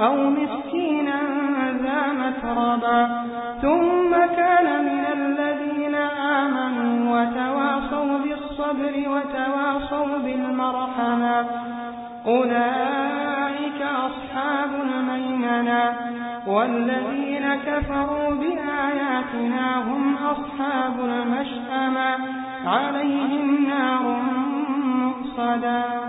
أو مسكينا ذا متربة ثم كان من الذين آمنوا وتواصوا بالصبر وتواصوا بالمرحمة. أولئك أصحاب الميمنة. والذين كفروا بآياتنا هم أصحاب المشأمة. عليهم نار مؤصدا